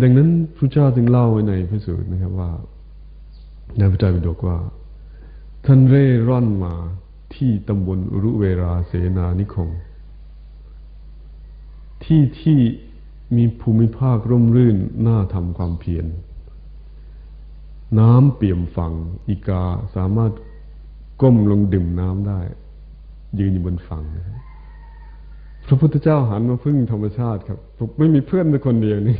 ดังนั้นพระเจ้าจึงเล่าไว้ในพระสูตรนะครับว่าในพระเจ้าบิดกว่า ท่านเร่ร่อนมาที่ตำบลอุรุเวราเสนานิคม ที่ที่มีภูมิภาคร่มรื่นน่าทำความเพียรน้ำเปี่ยมฝั่งอีกาสามารถก้มลงดื่มน้ำได้ ยืนอยู่บนฝั่งนะครับพระพุทธเจ้าหันมาพึ่งธรรมชาติครับ ไม่มีเพื่อนแต่คนเดียวนี่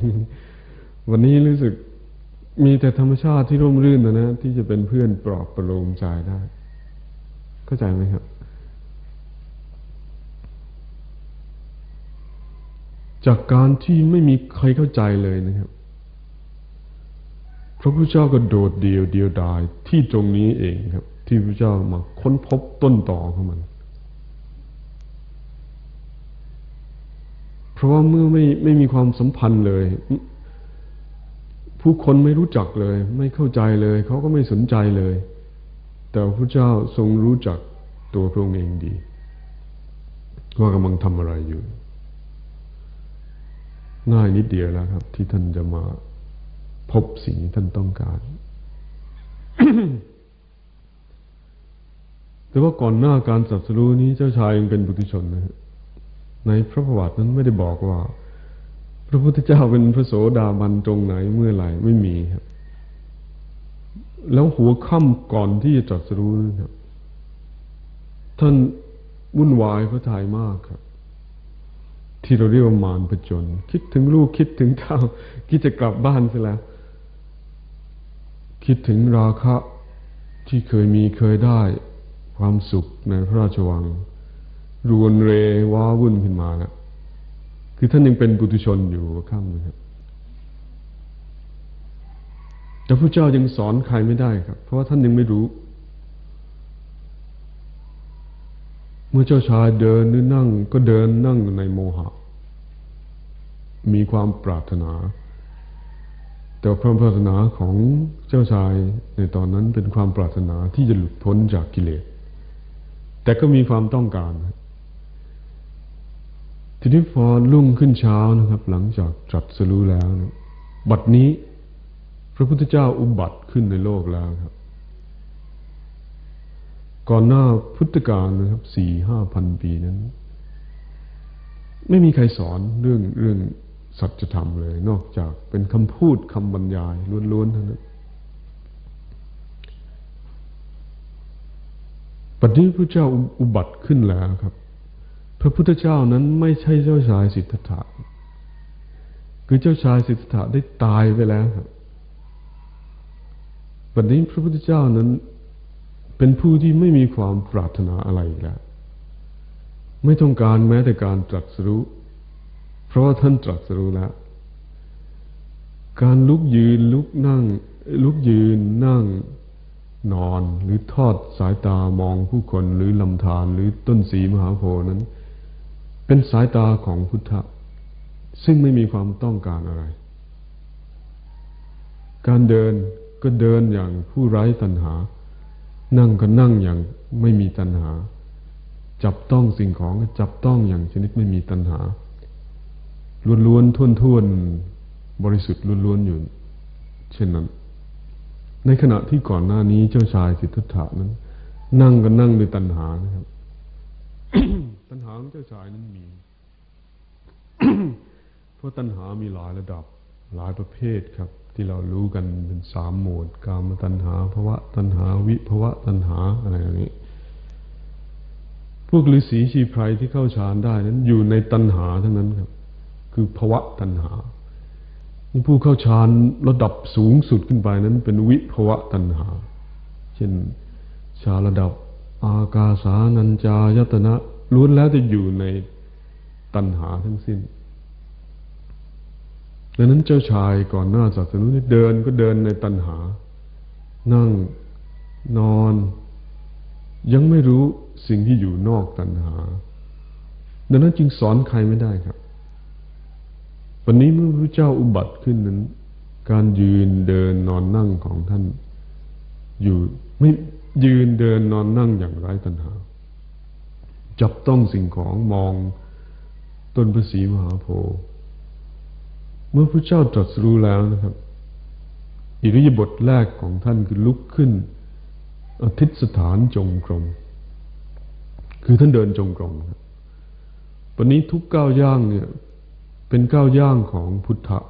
วันนี้รู้สึกมีแต่ธรรมชาติที่ร่มรื่นนะนะ ที่จะเป็นเพื่อนปลอบประโลมใจได้ เข้าใจไหมครับ จากการที่ไม่มีใครเข้าใจเลยนะครับพระพุทธเจ้าก็โดดเดียวเดียวดายที่ตรงนี้เองครับ ที่พระเจ้ามาค้นพบต้นต่อของมันเพราะว่าเมื่อไม่ไม่มีความสัมพันธ์เลย ผู้คนไม่รู้จักเลย ไม่เข้าใจเลยเขาก็ไม่สนใจเลย แต่พระเจ้าทรงรู้จักตัวพระองค์เองดี ว่ากำลังทำอะไรอยู่ ง่ายนิดเดียวแล้วครับ ที่ท่านจะมาพบสิ่งที่ท่านต้องการ แต่ว่าก่อนหน้าการสัตรู้นี้เจ้าชายยังเป็นบุตรชนนะครับในพระประวัตินั้นไม่ได้บอกว่า พระพุทธเจ้าเป็นพระโสดาบันตรงไหนเมื่อไหร่ไม่มีครับ แล้วหัวค่ำก่อนที่จะจัดสรู้นะครับ ท่านวุ่นวายพระทัยมากครับ ที่เราเรียกว่ามารผจญคิดถึงลูกคิดถึงเท้าคิดจะกลับบ้านซะแล้ว คิดถึงราคะที่เคยมีเคยได้ความสุขในพระราชวัง รวนเรว้าวุ่นขึ้นมาแล้ว คือท่านยังเป็นบุตุชนอยู่ข้ามนะครับแต่พระเจ้ายังสอนใครไม่ได้ครับ เพราะว่าท่านยังไม่รู้ เมื่อเจ้าชายเดินหรือนั่ง ก็เดินนั่งในโมหะ มีความปรารถนา แต่ความปรารถนาของเจ้าชายในตอนนั้นเป็นความปรารถนาที่จะหลุดพ้นจากกิเลส แต่ก็มีความต้องการ ทีนี้พอรุ่งขึ้นเช้านะครับ หลังจากตรัสรู้แล้วนะบัดนี้พระพุทธเจ้าอุบัติขึ้นในโลกแล้วครับ ก่อนหน้าพุทธกาลนะครับสี่ห้าพันปีนั้น ไม่มีใครสอนเรื่องเรื่องสัจธรรมเลย นอกจากเป็นคำพูดคำบรรยายล้วนๆเท่านั้นปัจจุบันพระเจ้าอุบัติขึ้นแล้วครับ ระพุทธเจ้านั้นไม่ใช่เจ้าชายสิทธัตถะ คือเจ้าชายสิทธัตถะได้ตายไปแล้วครับปัจจุบันพระพุทธเจ้านั้นเป็นผู้ที่ไม่มีความปรารถนาอะไรแล้ว ไม่ต้องการแม้แต่การตรัสรู้ เพราะว่าท่านตรัสรู้แล้ว การลุกยืนลุกนั่ง ลุกยืนนั่งนอนหรือทอดสายตามองผู้คนหรือลำธารหรือต้นสีมหาโพนั้น เป็นสายตาของพุทธะ ซึ่งไม่มีความต้องการอะไร การเดินก็เดินอย่างผู้ไร้ตัณหา นั่งก็นั่งอย่างไม่มีตัณหา จับต้องสิ่งของก็จับต้องอย่างชนิดไม่มีตัณหาล้วนๆท่วนๆบริสุทธิ์ล้วนๆอยู่ เช่นนั้น ในขณะที่ก่อนหน้านี้เจ้าชายสิทธัตถะนั้น นั่งก็นั่งด้วยตัณหานะครับ ตัณหาของเจ้าชายนั้นมี เพราะตัณหามีหลายระดับหลายประเภทครับ ที่เรารู้กันเป็นสามหมวดกามตัณหาภวะตัณหาวิภวะตัณหาอะไรอย่างนี้ พวกฤาษีชีไพรที่เข้าฌานได้นั้นอยู่ในตัณหาทั้งนั้นครับ คือภวะตัณหาผู้เข้าฌานระดับสูงสุดขึ้นไปนั้น เป็นวิภวะตัณหา เช่น ชาระดับ อากาสานัญจายตนะ ล้วนแล้วจะอยู่ในตัณหาทั้งสิ้น ดังนั้นเจ้าชายก่อนหน้าศาสนาเดินก็เดินในตัณหา นั่งนอน ยังไม่รู้สิ่งที่อยู่นอกตัณหา ดังนั้นจึงสอนใครไม่ได้ครับ วันนี้เมื่อพระเจ้าอุบัติขึ้นนั้น การยืนเดินนอนนั่งของท่าน อยู่ไม่ยืนเดินนอนนั่งอย่างไร้ตัณหา จับต้องสิ่งของมองต้นพระศรีมหาโพธิ์เมื่อพระเจ้าตรัสรู้แล้วนะครับ อิริยาบถแรกของท่านคือลุกขึ้นอธิษฐานจงกรม คือท่านเดินจงกรมครับวันนี้ทุกก้าวย่างเนี่ย เป็นก้าวย่างของพุทธะ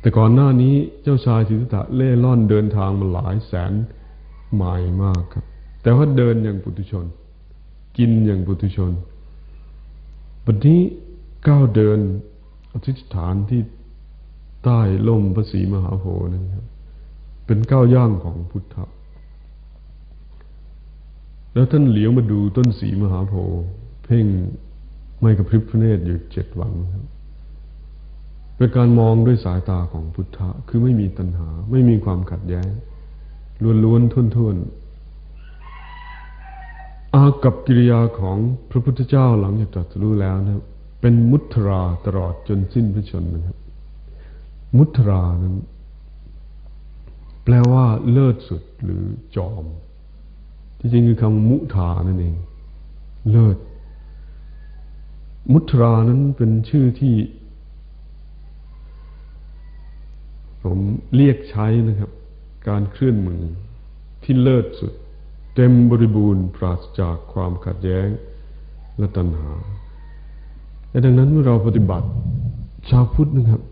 แต่ก่อนหน้านี้เจ้าชายสิทธัตถะเล่ล่อนเดินทางมาหลายแสนไมล์มากครับ แต่ว่าเดินอย่างปุถุชน กินอย่างปุถุชนวันนี้ก้าวเดินอธิษฐานที่ใต้ล่มพระศรีมหาโพธิ์นะครับ เป็นก้าวย่างของพุทธะแล้วท่านเหลียวมาดูต้นสีมหาโพธิ์เพ่งไม่กระพริบพระเนตรอยู่เจ็ดวันครับเป็นการมองด้วยสายตาของพุทธะ คือไม่มีตัณหา ไม่มีความขัดแย้งล้วนๆทุ่นๆ อากับกิริยาของพระพุทธเจ้าหลังจากตรัสรู้แล้วนะครับ เป็นมุทราตลอดจนสิ้นพระชนนะครับ มุทรานั้น แปลว่าเลิศสุดหรือจอม ที่จริงคือคำมุทานั่นเอง เลิศ มุทรานั้นเป็นชื่อที่ ผมเรียกใช้นะครับ การเคลื่อนมือที่เลิศสุด เต็มบริบูรณ์ปราศจากความขัดแย้งและตัณหาและดังนั้นเมื่อเราปฏิบัติชาวพุทธนะครับ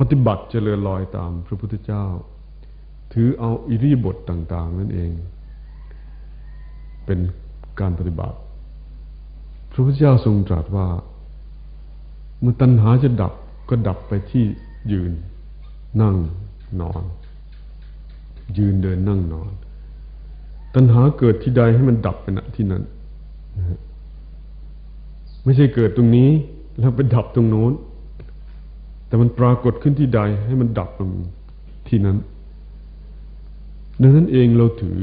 ปฏิบัติเจริญรอยตามพระพุทธเจ้า ถือเอาอิริยาบถต่าง ๆ นั่นเอง เป็นการปฏิบัติ พระพุทธเจ้าทรงตรัสว่า เมื่อตัณหาจะดับก็ดับไปที่ยืน นั่งนอน ยืนเดินนั่งนอน ตัณหาเกิดที่ใดให้มันดับไปณที่นั้นไม่ใช่เกิดตรงนี้ แล้วไปดับตรงโน้น แต่มันปรากฏขึ้นที่ใดให้มันดับตรงที่นั้น ดังนั้นเองเราถือ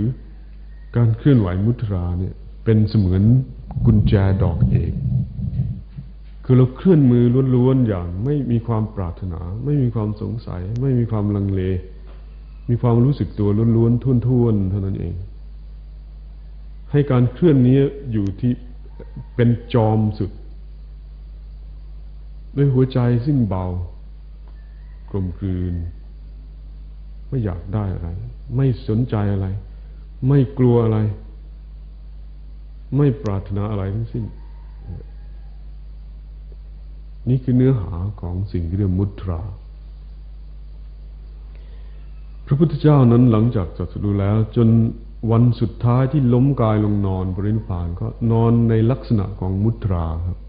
การเคลื่อนไหวมุตราเนี่ย เป็นเสมือนกุญแจดอกเอกคือเราเคลื่อนมือล้วนๆอย่างไม่มีความปรารถนา ไม่มีความสงสัย ไม่มีความลังเล มีความรู้สึกตัวล้วนๆทุ่นๆเท่านั้นเอง ให้การเคลื่อนนี้อยู่ที่เป็นจอมสุด ด้วยหัวใจซึ่งเบากลมกลืน ไม่อยากได้อะไร ไม่สนใจอะไร ไม่กลัวอะไร ไม่ปรารถนาอะไรทั้งสิ้น นี่คือเนื้อหาของสิ่งที่เรียกมุตราพระพุทธเจ้านั้นหลังจากจัดสรุแล้วจน วันสุดท้ายที่ล้มกายลงนอนบริณพานก็นอนในลักษณะของมุตราครับ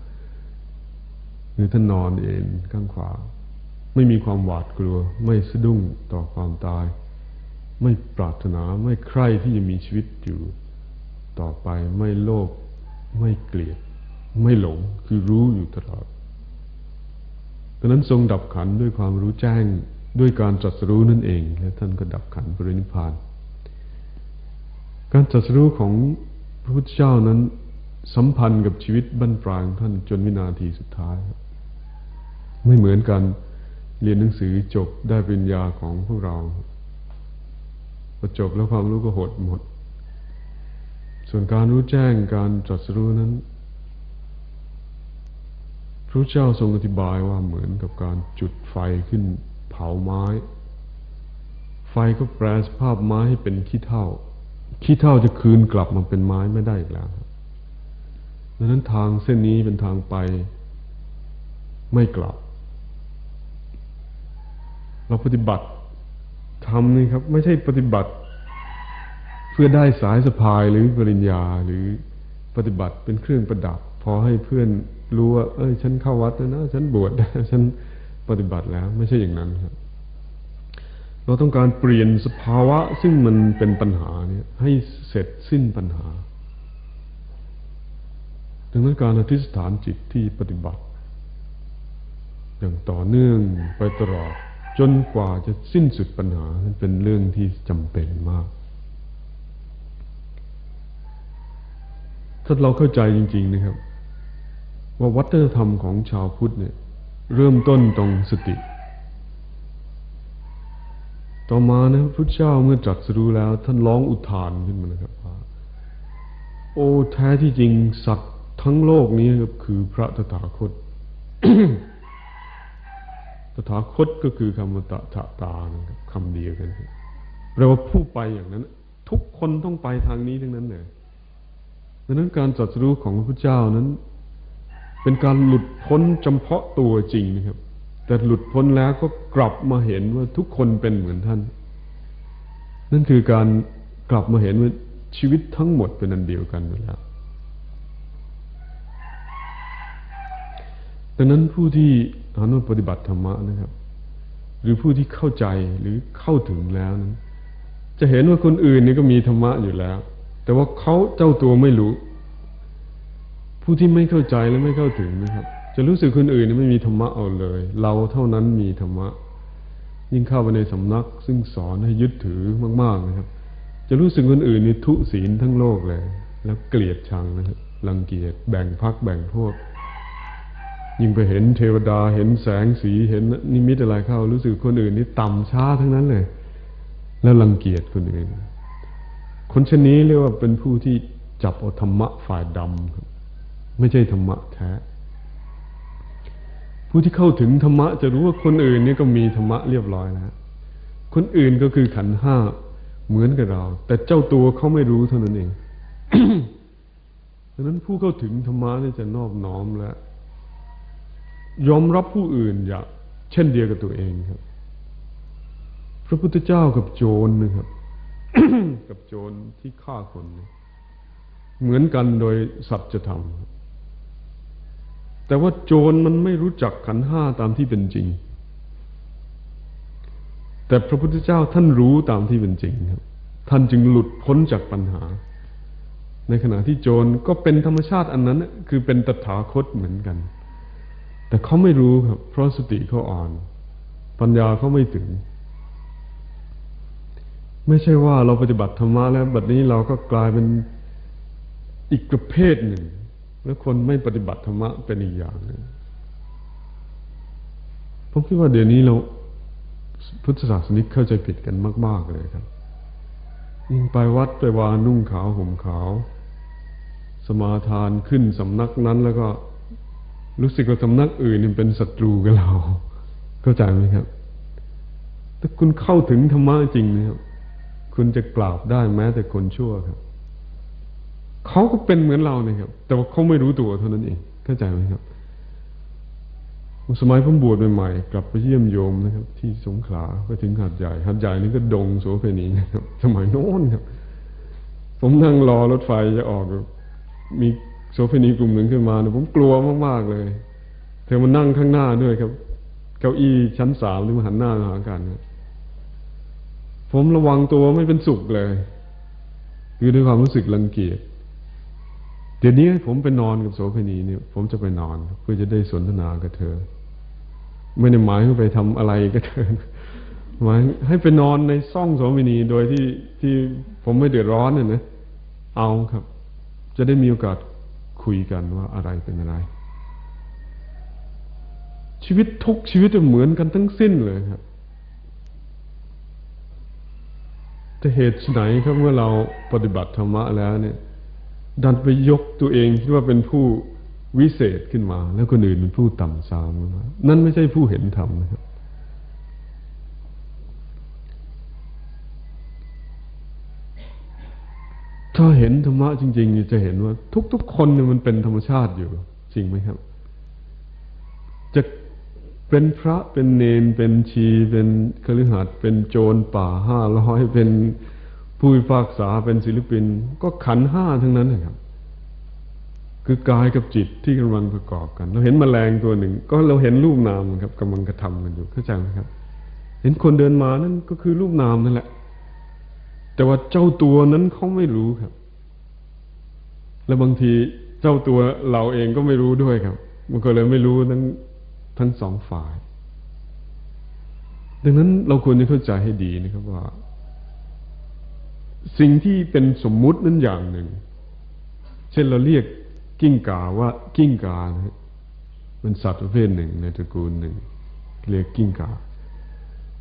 คือท่านนอนเองข้างขวา ไม่มีความหวาดกลัว ไม่สะดุ้งต่อความตาย ไม่ปรารถนาไม่ใคร่ที่จะมีชีวิตอยู่ ต่อไปไม่โลภไม่เกลียด ไม่หลงคือรู้อยู่ตลอดดังนั้นทรงดับขันด้วยความรู้แจ้งด้วยการจัดสรู้นั่นเอง และท่านก็ดับขันปรินิพาน การจัดสรู้ของพระพุทธเจ้านั้นสัมพันธ์กับชีวิตบรรปลายท่านจนวินาทีสุดท้ายไม่เหมือนกันเรียนหนังสือจบได้ปริญญาของพวกเราพอจบแล้วความรู้ก็หดหมด ส่วนการรู้แจ้งการตรัสรู้นั้นพระเจ้าทรงอธิบายว่าเหมือนกับการจุดไฟขึ้นเผาไม้ ไฟก็แปลสภาพไม้ให้เป็นขี้เถ้า ขี้เท่าจะคืนกลับมาเป็นไม้ไม่ได้อีกแล้วดังนั้นทางเส้นนี้เป็นทางไปไม่กลับ เราปฏิบัติทำนี่ครับ ไม่ใช่ปฏิบัติ เพื่อได้สายสะพายหรือปริญญาหรือปฏิบัติเป็นเครื่องประดับ พอให้เพื่อนรู้ว่า เอ้ย ฉันเข้าวัดแล้วนะ ฉันบวชฉันปฏิบัติแล้ว ไม่ใช่อย่างนั้นครับ เราต้องการเปลี่ยนสภาวะซึ่งมันเป็นปัญหาเนี่ยให้เสร็จสิ้นปัญหา ดังนั้นการอธิษฐานจิตที่ปฏิบัติ อย่างต่อเนื่องไปตลอดจนกว่าจะสิ้นสุดปัญหาเป็นเรื่องที่จำเป็นมาก ถ้าเราเข้าใจจริง ๆนะครับ ว่าวัฒนธรรมของชาวพุทธเนี่ย เริ่มต้นตรงสติ ต่อมานะพระเจ้าเมื่อจัดสรู้แล้ว ท่านร้องอุทานขึ้นมานะครับว่าโอ้แท้ที่จริงสัตว์ทั้งโลกนี้ครับคือพระตถาคตตถาคตก็คือคำว่าตถาตานะครับคำเดียวกันแปลว่าผู้ไปอย่างนั้น ทุกคนต้องไปทางนี้ทั้งนั้นเลยดังนั้นการจัดสรู้ของพระพุทธเจ้านั้น เป็นการหลุดพ้นจำเพาะตัวจริงนะครับ แต่หลุดพ้นแล้วก็กลับมาเห็นว่าทุกคนเป็นเหมือนท่าน นั่นคือการกลับมาเห็นว่าชีวิตทั้งหมดเป็นอันเดียวกันแล้วดังนั้นผู้ที่อนุปฏิบัติธรรมะนะครับ หรือผู้ที่เข้าใจหรือเข้าถึงแล้วนั้น จะเห็นว่าคนอื่นนี่ก็มีธรรมะอยู่แล้ว แต่ว่าเขาเจ้าตัวไม่รู้ ผู้ที่ไม่เข้าใจและไม่เข้าถึงนะครับ จะรู้สึกคนอื่นนี่ไม่มีธรรมะเอาเลย เราเท่านั้นมีธรรมะ ยิ่งเข้าไปในสำนัก ซึ่งสอนให้ยึดถือมากๆนะครับ จะรู้สึกคนอื่นนี่ทุศีลทั้งโลกเลย แล้วเกลียดชังนะครับรังเกียจแบ่งพักแบ่งพวก ยิ่งไปเห็นเทวดาเห็นแสงสีเห็นนิมิตอะไรเข้า รู้สึกคนอื่นนี่ต่ำช้าทั้งนั้นเลย แล้วรังเกียจคนอื่นคนชนนี้เรียกว่าเป็นผู้ที่จับเอาธรรมะฝ่ายดำครับไม่ใช่ธรรมะแท้ ผู้ที่เข้าถึงธรรมะจะรู้ว่าคนอื่นนี่ก็มีธรรมะเรียบร้อยแล้วคนอื่นก็คือขันห้าเหมือนกับเรา แต่เจ้าตัวเขาไม่รู้เท่านั้นเองดังนั้นผู้เข้าถึงธรรมะนี่จะนอบน้อมและยอมรับผู้อื่นอย่างเช่นเดียวกับตัวเองครับ พระพุทธเจ้ากับโจรนะครับ กับโจรที่ฆ่าคน เหมือนกันโดยสัจธรรม แต่ว่าโจรมันไม่รู้จักขันห้าตามที่เป็นจริง แต่พระพุทธเจ้าท่านรู้ตามที่เป็นจริงครับ ท่านจึงหลุดพ้นจากปัญหา ในขณะที่โจรก็เป็นธรรมชาติอันนั้น คือเป็นตถาคตเหมือนกัน แต่เขาไม่รู้ครับ เพราะสติเขาอ่อน ปัญญาเขาไม่ถึง ไม่ใช่ว่าเราปฏิบัติธรรมะแล้วบัดนี้เราก็กลายเป็นอีกประเภทหนึ่ง แล้วคนไม่ปฏิบัติธรรมะเป็นอีกอย่างหนึ่งผมคิดว่าเดี๋ยวนี้เราพุทธศาสนิกเข้าใจผิดกันมาก ๆ เลยครับ ยิ่งไปวัดไปวานุ่งขาวห่มขาว สมาทานขึ้นสำนักนั้น แล้วก็รู้สึกว่าสำนักอื่นเป็นศัตรูกับเรา เข้าใจไหมครับ ถ้าคุณเข้าถึงธรรมะจริงนะครับ คุณจะกราบได้แม้แต่คนชั่วครับ เขาก็เป็นเหมือนเราเนี่ยครับ แต่ว่าเขาไม่รู้ตัวเท่านั้นเองเข้าใจไหมครับ สมัยผมบวชใหม่ๆกลับไปเยี่ยมโยมนะครับ ที่สงขลาไปถึงหาดใหญ่หาดใหญ่นี่ก็ดงโสเภณีนะครับ สมัยโน้นครับ ผมนั่งรอรถไฟจะออก มีโสเภณีกลุ่มหนึ่งขึ้นมาเนี่ยผมกลัวมากๆเลย เธอมานั่งข้างหน้าด้วยครับ เก้าอี้ชั้นสามที่มาหันหน้าหากันผมระวังตัวไม่เป็นสุขเลย คือด้วยความรู้สึกรังเกียจ ดี๋ยวนี้ผมไปนอนกับโสเภณีเนี่ยผมจะไปนอนเพื่อจะได้สนทนากับเธอ ไม่ได้หมายให้ไปทำอะไรกับเธอหมายให้ไปนอนในซ่องโสเภณีโดยที่ที่ผมไม่เดือดร้อนเนี่ยนะเอาครับ จะได้มีโอกาสคุยกันว่าอะไรเป็นอะไร ชีวิตทุกชีวิตจะเหมือนกันทั้งสิ้นเลยครับแต่เหตุไหนครับเมื่อเราปฏิบัติธรรมะแล้วเนี่ย ดันไปยกตัวเองคิดว่าเป็นผู้วิเศษขึ้นมา แล้วคนอื่นเป็นผู้ต่ำทรามมานั่นไม่ใช่ผู้เห็นธรรมนะครับ ถ้าเห็นธรรมะจริงๆจะเห็นว่า ทุกๆคนเนี่ยมันเป็นธรรมชาติอยู่ จริงไหมครับ จะเป็นพระเป็นเนนเป็นชี เป็นคฤหัสถ์เป็นโจรป่าห้าร้อยเป็น ผู้พิพากษาเป็นศิลปิน ก็ขันห้าทั้งนั้นนะครับ คือกายกับจิตที่กำลังประกอบกัน เราเห็นมแมลงตัวหนึ่ง ก็เราเห็นรูปนามครับกำลังกระทำกันอยู่เข้าใจไหมครับ เห็นคนเดินมานั่นก็คือรูปนามนั่นแหละ แต่ว่าเจ้าตัวนั้นเขาไม่รู้ครับ และบางทีเจ้าตัวเราเองก็ไม่รู้ด้วยครับ มันก็เลยไม่รู้ทั้งทั้งสองฝ่าย ดังนั้นเราควรจะเข้าใจให้ดีนะครับว่า สิ่งที่เป็นสมมุตินั้นอย่างหนึ่ง เช่นเราเรียกกิ้งก่าว่ากิ้งกานะเป็นสัตว์ประเภทหนึ่งในตระกูลหนึ่ง เรียกกิ้งกา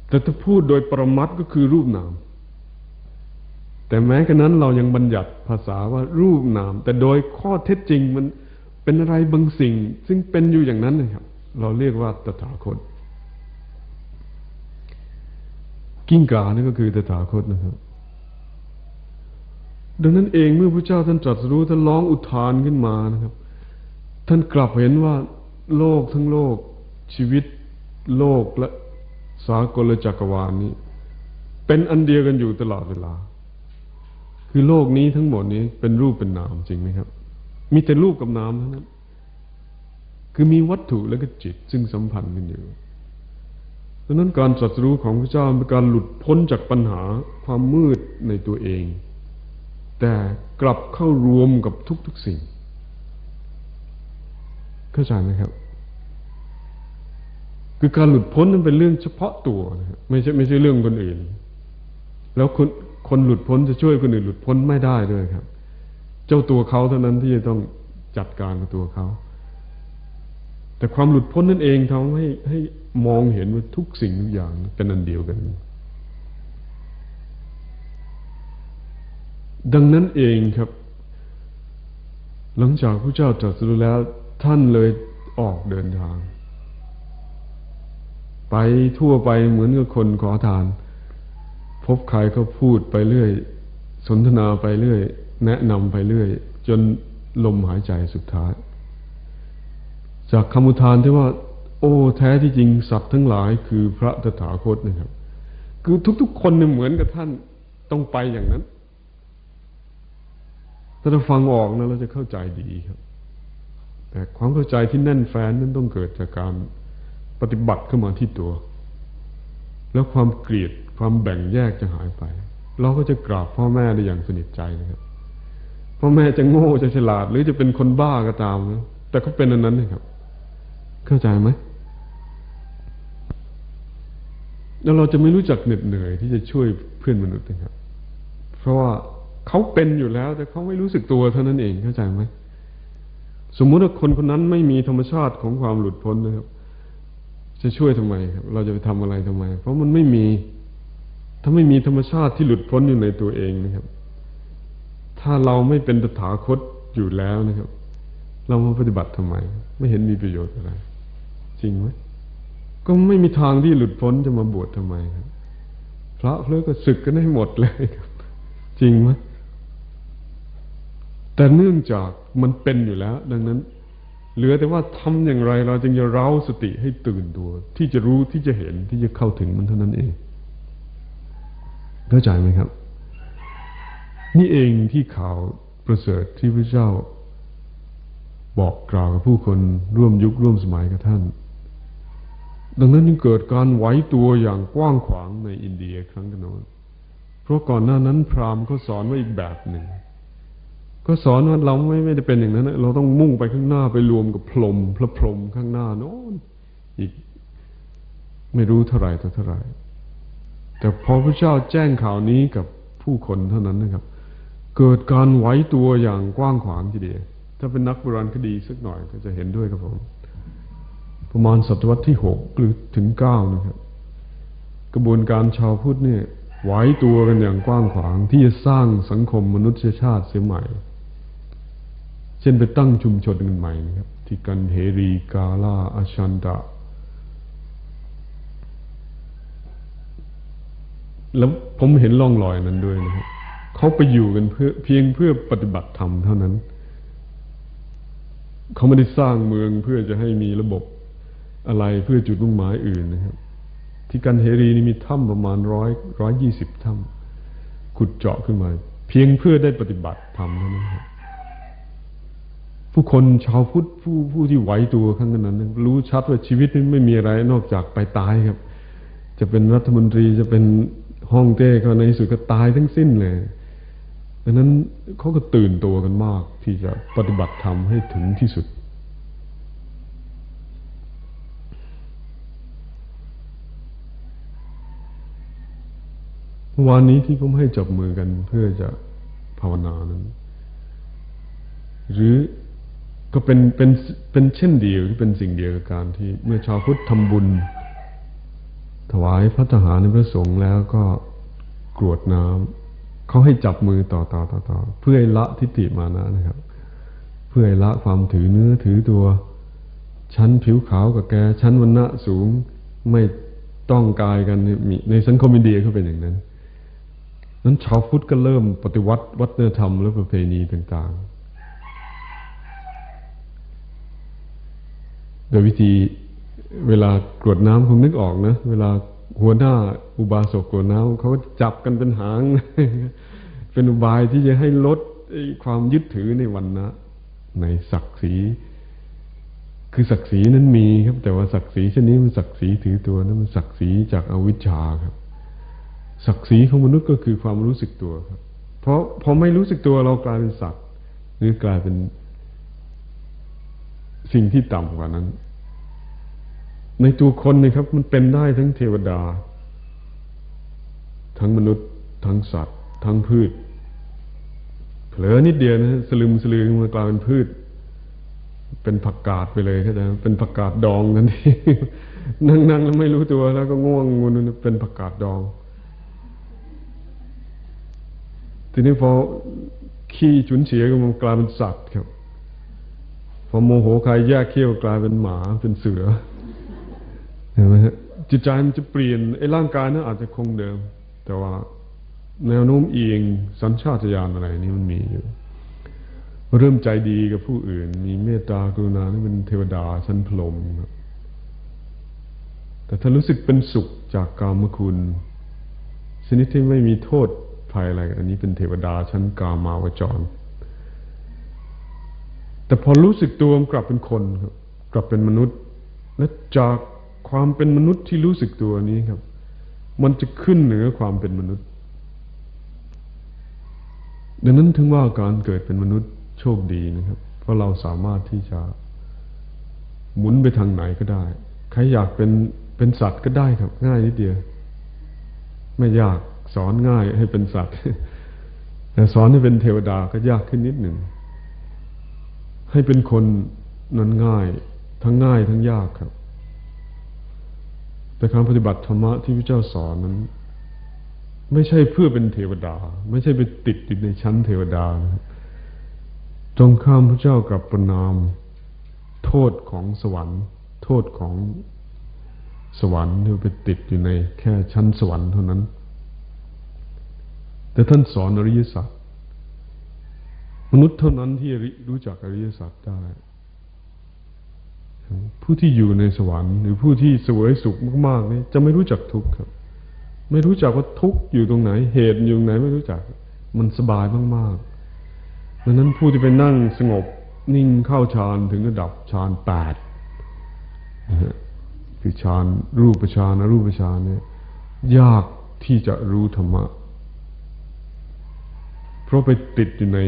แต่ถ้าพูดโดยประมัดก็คือรูปนาม แต่แม้กระนั้นเรายังบัญญัติภาษาว่ารูปนาม แต่โดยข้อเท็จจริงมันเป็นอะไรบางสิ่ง ซึ่งเป็นอยู่อย่างนั้นนะครับ เราเรียกว่าตถาคต กิ้งกานี่ก็คือตถาคตนะครับ ดังนั้นเองเมื่อพระเจ้าท่านตรัสรู้ท่านร้องอุทานขึ้นมานะครับ ท่านกลับเห็นว่าโลกทั้งโลก ชีวิตโลกและสากลจักรวาลนี้ เป็นอันเดียวกันอยู่ตลอดเวลา คือโลกนี้ทั้งหมดนี้เป็นรูปเป็นนามจริงไหมครับ มีแต่รูปกับนามเท่านั้นคือมีวัตถุและก็จิตซึ่งสัมพันธ์กันอยู่ดังนั้นการตรัสรู้ของพระเจ้าเป็นการหลุดพ้นจากปัญหาความมืดในตัวเอง แต่กลับเข้ารวมกับทุก ๆสิ่ง เข้าใจไหมครับ คือการหลุดพ้นนั้นเป็นเรื่องเฉพาะตัวนะไม่ใช่ไม่ใช่เรื่องคนอื่น แล้วคนคนหลุดพ้นจะช่วยคนอื่นหลุดพ้นไม่ได้ด้วยครับ เจ้าตัวเขาเท่านั้นที่จะต้องจัดการกับตัวเขาแต่ความหลุดพ้นนั่นเองทำให้ให้มองเห็นว่าทุกสิ่งทุกอย่างเป็นอันเดียวกัน ดังนั้นเองครับ หลังจากพระเจ้าตรัสรู้แล้วท่านเลยออกเดินทาง ไปทั่วไปเหมือนกับคนขอทาน พบใครก็พูดไปเรื่อย สนทนาไปเรื่อย แนะนำไปเรื่อย จนลมหายใจสุดท้าย จากคำอุทานที่ว่า โอ้แท้ที่จริงสัตว์ทั้งหลายคือพระตถาคตนะครับ คือทุกๆคนเนี่ยเหมือนกับท่านต้องไปอย่างนั้น ถ้าเราฟังออกนะเราจะเข้าใจดีครับ แต่ความเข้าใจที่แน่นแฟ้นนั้นต้องเกิดจากการปฏิบัติเข้ามาที่ตัว แล้วความเกลียดความแบ่งแยกจะหายไป เราก็จะกราบพ่อแม่ได้อย่างสนิทใจนะครับพ่อแม่จะโง่จะฉลาด หรือจะเป็นคนบ้าก็ตามนะแต่ก็เป็นอันนั้นนะครับ เข้าใจไหมแล้วเราจะไม่รู้จักเหน็ดเหนื่อยที่จะช่วยเพื่อนมนุษย์นะครับ เพราะว่า เขาเป็นอยู่แล้ว แต่เขาไม่รู้สึกตัวเท่านั้นเองเข้าใจไหมสมมุติว่าคนคนนั้นไม่มีธรรมชาติของความหลุดพ้นนะครับ จะช่วยทำไมครับ เราจะไปทำอะไรทำไม เพราะมันไม่มี ถ้าไม่มีธรรมชาติที่หลุดพ้นอยู่ในตัวเองนะครับ ถ้าเราไม่เป็นตถาคตอยู่แล้วนะครับ เรามาปฏิบัติทำไม ไม่เห็นมีประโยชน์อะไร จริงไหมก็ไม่มีทางที่หลุดพ้นจะมาบวชทำไมครับพระเพลก็ศึกกันให้หมดเลยครับ จริงไหม แต่เนื่องจากมันเป็นอยู่แล้ว ดังนั้น เหลือแต่ว่าทำอย่างไรเราจึงจะเร้าสติให้ตื่นตัว ที่จะรู้ที่จะเห็นที่จะเข้าถึงมันเท่านั้นเองเข้าใจไหมครับ นี่เองที่ข่าวประเสริฐที่พระเจ้า บอกกล่าวกับผู้คนร่วมยุคร่วมสมัยกับท่าน ดังนั้นจึงเกิดการไหวตัวอย่างกว้างขวางในอินเดียครั้งกันโน้นเพราะก่อนหน้านั้นพราหมณ์เขาสอนว่าอีกแบบหนึ่ง ก็สอนว่าเราไม่ไม่ได้เป็นอย่างนั้นเราต้องมุ่งไปข้างหน้าไปรวมกับพรมพระพรมข้างหน้าโน้นอีกไม่รู้เท่าไหร่เท่าไหร่แต่พอพระเจ้าแจ้งข่าวนี้กับผู้คนเท่านั้นนะครับ เกิดการไหวตัวอย่างกว้างขวางทีเดียวถ้าเป็นนักโบราณคดีสักหน่อยก็จะเห็นด้วยกับผมประมาณศตวรรษที่หกหรือถึงเก้านะครับ กระบวนการชาวพุทธเนี่ยไหวตัวกันอย่างกว้างขวางที่จะสร้างสังคมมนุษยชาติเสียใหม่ เช่นไปตั้งชุมชนกันใหม่นะครับ ที่กันเฮรีกาลาอาชันตะแล้วผมเห็นร่องรอยนั้นด้วยนะครับเขาไปอยู่กันเพื่อเพียงเพื่อปฏิบัติธรรมเท่านั้น เขาไม่ได้สร้างเมืองเพื่อจะให้มีระบบอะไรเพื่อจุดมุ่งหมายอื่นนะครับ ที่กันเฮรีนี่มีถ้ำประมาณร้อยร้อยยี่สิบถ้ำขุดเจาะขึ้นมา เพียงเพื่อได้ปฏิบัติธรรมเท่านั้นครับ ผู้คนชาวพุทธผู้ผู้ที่ไหวตัวขั้นนั้นรู้ชัดว่าชีวิตนี้ไม่มีอะไรนอกจากไปตายครับ จะเป็นรัฐมนตรีจะเป็นห้องเต้ก็ในสุดก็ตายทั้งสิ้นเลยดังนั้นเขาก็ตื่นตัวกันมาก ที่จะปฏิบัติธรรมให้ถึงที่สุด วันนี้ที่ผมให้จับมือกันเพื่อจะภาวนานั้น หรือ ก็เป็นเป็นเป็นเช่นเดียวที่เป็นสิ่งเดียวกับการที่เมื่อชาวพุทธทำบุญ ถวายพระทหารในพระสงฆ์แล้วก็กรวดน้ำเขาให้จับมือต่อต่อต่อต่อเพื่อละทิฏฐิมานะนะครับ เพื่อละความถือเนื้อถือตัว ชั้นผิวขาวกับแกชั้นวันณะสูงไม่ต้องกายกันมีในสังคมอินเดียก็เป็นอย่างนั้นนั้นชาวพุทธก็เริ่มปฏิวัติวัฒนธรรมและประเพณีต่างๆ โดยวิธีเวลากรวดน้ำคงนึกออกนะเวลาหัวหน้าอุบาสกกรวดน้ำเขาจับกันเป็นหาง เป็นอุบายที่จะให้ลดความยึดถือในวันนะในศักดิ์ศรีคือศักดิ์ศรีนั้นมีครับ แต่ว่าศักดิ์ศรีชนนี้มันศักดิ์ศรีถือตัวนั้นมันศักดิ์ศรีจากอวิชชาครับ ศักดิ์ศรีของมนุษย์ก็คือความรู้สึกตัวครับ เพราะพอไม่รู้สึกตัวเรากลายเป็นสัตว์หรือกลายเป็น สิ่งที่ต่ำกว่านั้น ในตัวคนนี่ครับ มันเป็นได้ทั้งเทวดา ทั้งมนุษย์ ทั้งสัตว์ ทั้งพืช เผลอนิดเดียวนะสลึมสลือมากลายเป็นพืช เป็นผักกาดไปเลยเข้าใจเป็นผักกาดดองนั่นเองนั่งๆแล้วไม่รู้ตัวแล้วก็ง่วงงูนเป็นผักกาดดอง ทีนี้พอขี้ฉุนเฉียก็มันกลายเป็นสัตว์ครับ พอโมโหใครแยกเขี้ยวกลายเป็นหมาเป็นเสือเห็นไหมฮะจิตใจมันจะเปลี่ยนไอ้ร่างกายนั้นอาจจะคงเดิม แต่ว่าแนวโน้มเอียงสัญชาตญาณอะไรนี่มันมีอยู่ เริ่มใจดีกับผู้อื่น มีเมตตากรุณานี่เป็นเทวดาชั้นพรหมแต่ถ้ารู้สึกเป็นสุขจากกามคุณ ชนิดที่ไม่มีโทษภัยอะไร อันนี้เป็นเทวดาชั้นกามาวจร แต่พอรู้สึกตัวกลับเป็นคนครับ กลับเป็นมนุษย์ และจากความเป็นมนุษย์ที่รู้สึกตัวนี้ครับ มันจะขึ้นเหนือความเป็นมนุษย์ ดังนั้นถึงว่าการเกิดเป็นมนุษย์โชคดีนะครับ เพราะเราสามารถที่จะหมุนไปทางไหนก็ได้ ใครอยากเป็นเป็นสัตว์ก็ได้ครับ ง่ายนิดเดียว ไม่ยากสอนง่ายให้เป็นสัตว์แต่สอนให้เป็นเทวดาก็ยากขึ้นนิดหนึ่ง ให้เป็นคนนั้นง่าย ทั้งง่ายทั้งยากครับ แต่การปฏิบัติธรรมะที่พระเจ้าสอนนั้น ไม่ใช่เพื่อเป็นเทวดา ไม่ใช่ไปติดติดในชั้นเทวดานะตรงข้ามพระเจ้ากับประนาม โทษของสวรรค์ โทษของสวรรค์ที่ไปติดอยู่ในแค่ชั้นสวรรค์เท่านั้น แต่ท่านสอนอริยสัจ มนุษย์เท่านั้นที่รู้จักอริยสัจได้ ผู้ที่อยู่ในสวรรค์ หรือผู้ที่สวยสุขมากๆนี่จะไม่รู้จักทุกข์ครับ ไม่รู้จักว่าทุกข์อยู่ตรงไหน เหตุอยู่ตรงไหนไม่รู้จัก มันสบายมากๆดังนั้นผู้ที่ไปนั่งสงบนิ่งเข้าฌานถึงระดับฌานแปดคือฌานรูปฌานอรูปฌานเนี่ย ยากที่จะรู้ธรรมะ เพราะไปติดอยู่ใน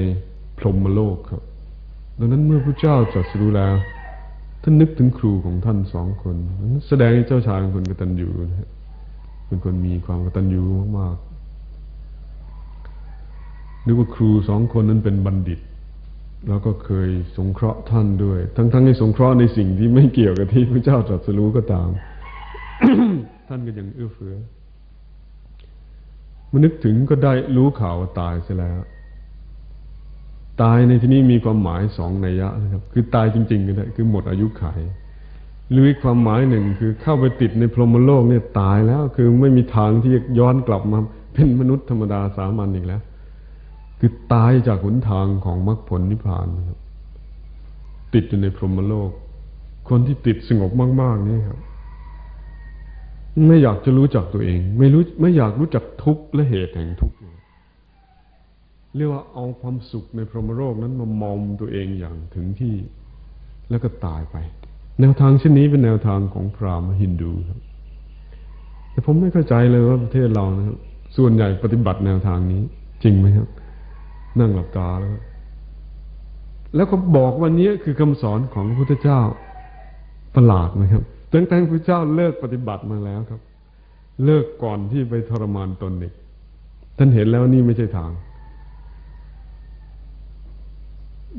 พรหมโลกครับ ดังนั้นเมื่อพระเจ้าจัดรู้แล้ว ท่านนึกถึงครูของท่านสองคนน,นแสดงให้เจ้าชายเป็นคนกตัญญูนะเป็นคนมีความกตัญญูมากๆนึกว่าครูสองคนนั้นเป็นบัณฑิต แล้วก็เคยสงเคราะห์ท่านด้วย ทั้งๆทที่สงเคราะห์ในสิ่งที่ไม่เกี่ยวกับที่พระเจ้าตรัสรู้ก็ตาม ท่านก็ยังเอื้อเฟื้อมานึกถึงก็ได้รู้ข่าวว่าตายเสียแล้ว ตายในที่นี้มีความหมายสองนัยยะนะครับ คือตายจริงๆก็ได้คือหมดอายุขัยหรืออีกความหมายหนึ่งคือเข้าไปติดในพรหมโลกเนี่ยตายแล้ว คือไม่มีทางที่จะย้อนกลับมาเป็นมนุษย์ธรรมดาสามัญอีกแล้ว คือตายจากหนทางของมรรคผลนิพพานนะครับ ติดอยู่ในพรหมโลก คนที่ติดสงบมาก ๆ นี่ครับ ไม่อยากจะรู้จักตัวเอง ไม่รู้ไม่อยากรู้จักทุกข์และเหตุแห่งทุกข์ เรียกว่าเอาความสุขในพรหมโลกนั้นมามอมตัวเองอย่างถึงที่ แล้วก็ตายไป แนวทางเช่นนี้เป็นแนวทางของพราหมณ์ฮินดูครับ แต่ผมไม่เข้าใจเลยว่าประเทศเรานะครับ ส่วนใหญ่ปฏิบัติแนวทางนี้ จริงไหมครับ นั่งหลับตาแล้วแล้วก็บอกวันนี้คือคำสอนของพระพุทธเจ้าประหลาดไหมครับตั้งแต่พระเจ้าเลิกปฏิบัติมาแล้วครับ เลิกก่อนที่ไปทรมานตนเด็กท่านเห็นแล้วนี่ไม่ใช่ทาง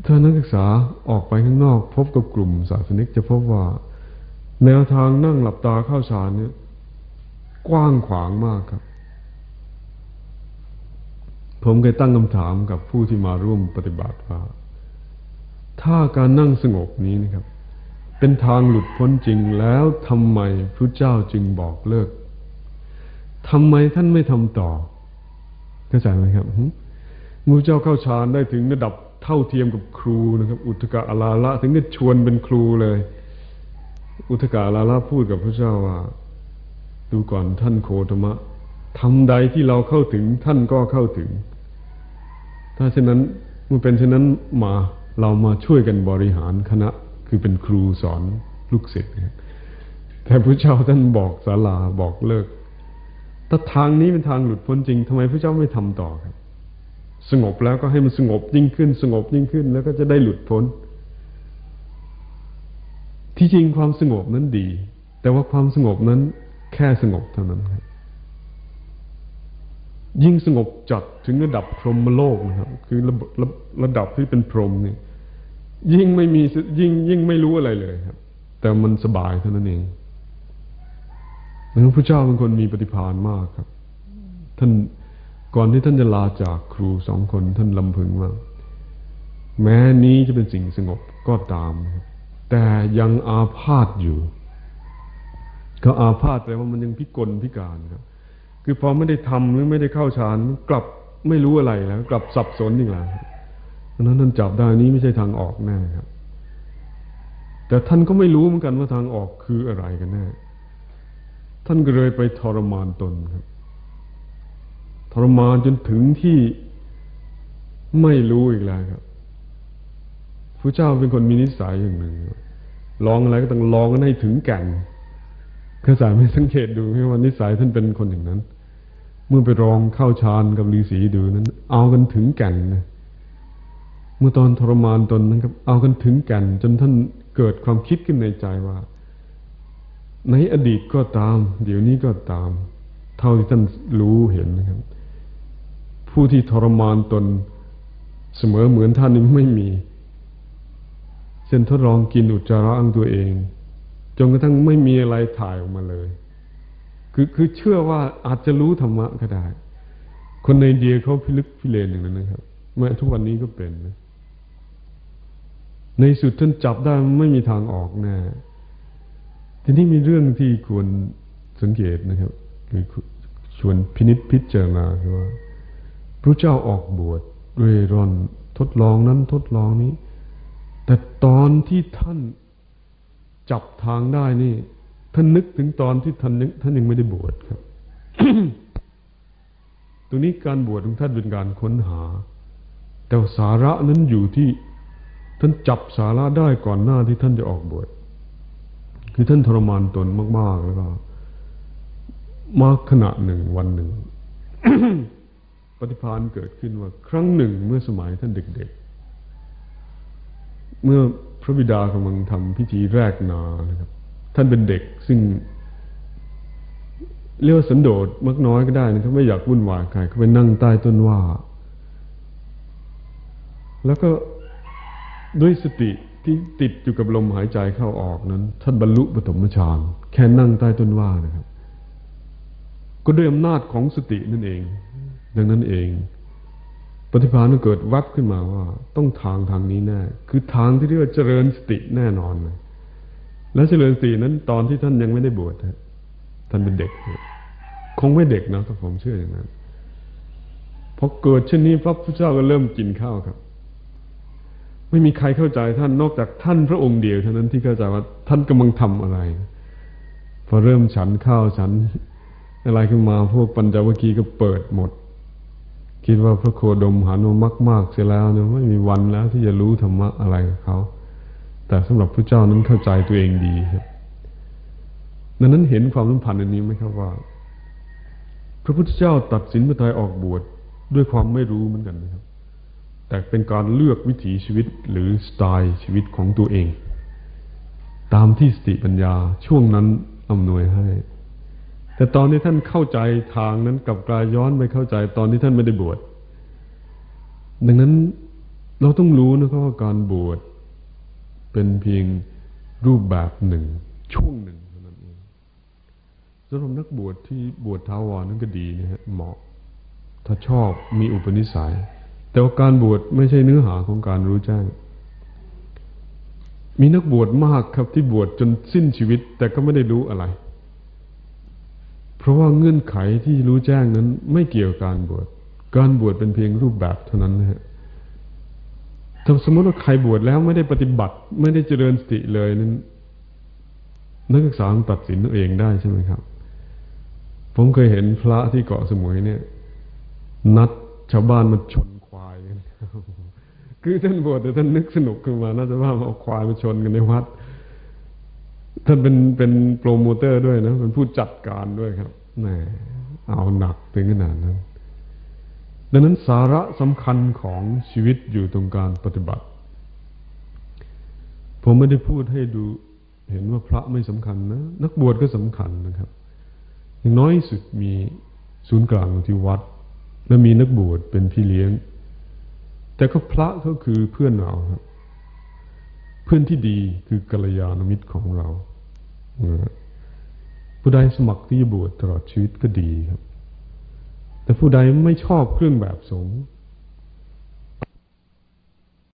ถ้านักศึกษาออกไปข้างนอกพบกับกลุ่มศาสนิกจะพบว่า แนวทางนั่งหลับตาเข้าฌานเนี่ยกว้างขวางมากครับ ผมเคยตั้งคำถามกับผู้ที่มาร่วมปฏิบัติว่าถ้าการนั่งสงบนี้นะครับ เป็นทางหลุดพ้นจริงแล้วทำไมพระเจ้าจึงบอกเลิกทำไมท่านไม่ทำต่อเข้าใจไหมครับมูเจ้าเข้าฌานได้ถึงระดับ เท่าเทียมกับครูนะครับ อุทกะอลาละ ถึงได้ชวนเป็นครูเลย อุทกะอลาละพูดกับพระเจ้าว่า ดูก่อนท่านโคตมะทำใดที่เราเข้าถึงท่านก็เข้าถึง ถ้าเช่นนั้นเมื่อเป็นเช่นนั้นมาเรามาช่วยกันบริหารคณะคือเป็นครูสอนลูกศิษย์แต่พระเจ้าท่านบอกศาลาบอกเลิก ถ้าทางนี้เป็นทางหลุดพ้นจริงทำไมพระเจ้าไม่ทำต่อครับ สงบแล้วก็ให้มันสงบยิ่งขึ้น สงบยิ่งขึ้น แล้วก็จะได้หลุดพ้น ที่จริงความสงบนั้นดี แต่ว่าความสงบนั้นแค่สงบเท่านั้นครับยิ่งสงบจัดถึงระดับพรหมโลกนะครับ คือระระระดับที่เป็นพรหมนี่ยิ่งไม่มียิ่งยิ่งไม่รู้อะไรเลยครับ แต่มันสบายเท่านั้นเองดังนั้นพระเจ้าเป็นคนมีปฏิภาณมากครับ ท่าน ก่อนที่ท่านจะลาจากครูสองคนท่านลำพึงว่าแม้นี้จะเป็นสิ่งสงบก็ตาม แต่ยังอาพาธอยู่ ก็อาพาธแต่ว่ามันยังพิกลพิการครับ คือพอไม่ได้ทำหรือไม่ได้เข้าฌานกลับไม่รู้อะไรแล้ว กลับสับสนอีกแล้วเพราะนั้นท่านจับได้นี้ไม่ใช่ทางออกแน่ครับ แต่ท่านก็ไม่รู้เหมือนกันว่าทางออกคืออะไรกันแน่ท่านก็เลยไปทรมานตนครับ รมานจนถึงที่ไม่รู้อีกแล้วครับพระเจ้าเป็นคนมีนิสัยอย่างหนึ่งลองอะไรก็ต้องลองกันให้ถึงแก่นข้าสายไม่สังเกตดูว่านิสัยท่านเป็นคนอย่างนั้น เมื่อไปลองเข้าฌานกับฤาษีดูนั้น เอากันถึงแก่นนะเมื่อตอนทรมานตนนะครับ เอากันถึงแก่นจนท่านเกิดความคิดขึ้นในใจว่า ในอดีตก็ตาม เดี๋ยวนี้ก็ตาม เท่าที่ท่านรู้เห็นนะครับ ผู้ที่ทรมานตน เสมอเหมือนท่านนี้ไม่มี เช่นทดลองกินอุจจาระอังตัวเอง จนกระทั่งไม่มีอะไรถ่ายออกมาเลย คือคือเชื่อว่าอาจจะรู้ธรรมะก็ได้ คนในเดียเขาพิลึกพิเลนอย่างนั้นนะครับแม้ทุกวันนี้ก็เป็นนะในสุดท่านจับได้ไม่มีทางออกแน่ทีนี้มีเรื่องที่ควรสังเกตนะครับ คือชวนพินิษพิจารณาคือว่า พระเจ้าออกบวชเร่ร่อนทดลองนั้นทดลองนี้ แต่ตอนที่ท่านจับทางได้นี่ ท่านนึกถึงตอนที่ท่านท่านยังไม่ได้บวชครับ ตรงนี้การบวชของท่านเป็นการค้นหา แต่สาระนั้นอยู่ที่ท่านจับสาระได้ก่อนหน้าที่ท่านจะออกบวชคือท่านทรมานตนมาก ๆ แล้วก็ มากขณะหนึ่งวันหนึ่ง ปฏิพานเกิดขึ้นว่าครั้งหนึ่งเมื่อสมัยท่านเด็กๆ เมื่อพระบิดากำลังทำพิธีแรกนานะครับ ท่านเป็นเด็กซึ่ง เรียกว่าสันโดษมักน้อยก็ได้นะครับไม่อยากวุ่นวายใครก็ไปนั่งใต้ต้นว่า แล้วก็ด้วยสติที่ติดอยู่กับลมหายใจเข้าออกนั้น ท่านบรรลุปฐมฌานแค่นั่งใต้ต้นว่านะครับ ก็ด้วยอำนาจของสตินั่นเอง ดังนั้นเอง ปฏิภาณเกิดวัดขึ้นมาว่า ต้องทางทางนี้แน่ คือทางที่เรียกว่าเจริญสติแน่นอนเลยและเจริญสตินั้นตอนที่ท่านยังไม่ได้บวชท่านเป็นเด็ก คงไม่เด็กนะถ้าผมเชื่ออย่างนั้นพอเกิดเช่นนี้พระพุทธเจ้าก็เริ่มกินข้าวครับ ไม่มีใครเข้าใจท่านนอกจากท่านพระองค์เดียวเท่านั้นที่เข้าใจว่าท่านกำลังทำอะไร พอเริ่มฉันข้าวฉันอะไรขึ้นมาพวกปัญจวัคคีย์ก็เปิดหมด คิดว่าพระโคดมหานุมมากเสียแล้วเนี่ยไม่มีวันแล้วที่จะรู้ธรรมะอะไรกับเขา แต่สำหรับพระเจ้านั้นเข้าใจตัวเองดีครับดังนั้นเห็นความสัมพันธ์อันนี้ไหมครับว่า พระพุทธเจ้าตัดสินพระทัยออกบวชด้วยความไม่รู้เหมือนกันนะครับ แต่เป็นการเลือกวิถีชีวิตหรือสไตล์ชีวิตของตัวเอง ตามที่สติปัญญาช่วงนั้นอำนวยให้ แต่ตอนที่ท่านเข้าใจทางนั้นกับกลายย้อนไปเข้าใจตอนที่ท่านไม่ได้บวช ดังนั้นเราต้องรู้นะครับว่าการบวชเป็นเพียงรูปแบบหนึ่ง ช่วงหนึ่งเท่านั้นเองสำหรับนักบวชที่บวชท้าวรนั้นก็ดีนะฮะเหมาะ ถ้าชอบมีอุปนิสัย แต่ว่าการบวชไม่ใช่เนื้อหาของการรู้แจ้งมีนักบวชมากครับที่บวชจนสิ้นชีวิต แต่ก็ไม่ได้รู้อะไร ราะว่าเงื่อนไขที่รู้แจ้งนั้นไม่เกี่ยวกับการบวช การบวชเป็นเพียงรูปแบบเท่านั้นนะฮะถ้าสมมติว่าใครบวชแล้วไม่ได้ปฏิบัติ ไม่ได้เจริญสติเลยนั้น นักศึกษาตัดสินตัวเองได้ใช่ไหมครับ ผมเคยเห็นพระที่เกาะสมุยเนี่ย นัดชาวบ้านมาชนควายกันคือท่านบวชแต่ท่านนึกสนุกขึ้นมาน่าจะว่ามาเอาควายมาชนกันในวัด ท่านเป็นเป็นโปรโมเตอร์ด้วยนะ เป็นผู้จัดการด้วยครับแหมเอาหนักถึงขนาดนั้น ดังนั้นสาระสำคัญของชีวิตอยู่ตรงการปฏิบัติ ผมไม่ได้พูดให้ดูเห็นว่าพระไม่สำคัญนะ นักบวชก็สำคัญนะครับ อย่างน้อยสุดมีศูนย์กลางที่วัด และมีนักบวชเป็นพี่เลี้ยง แต่ก็พระก็คือเพื่อนเราครับเพื่อนที่ดีคือกัลยาณมิตรของเรา ผู้ใดสมัครที่จะบวชตลอดชีวิตก็ดีครับ แต่ผู้ใดไม่ชอบเครื่องแบบสงฆ์